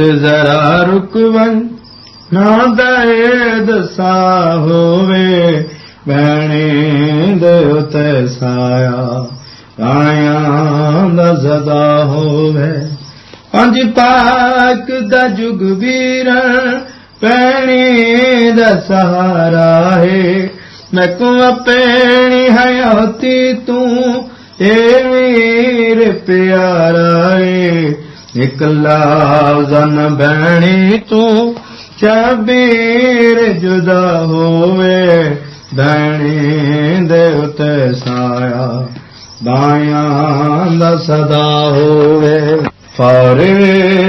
ذرا رکون رکو دسا ہونے دو تایا دا ہوا جگوی بھنے دس ہے پی ہیاتی تیر پیارا ہے لا دن بہی تبیر جدا ہوئے ہوتے سایا بایا سدا ہو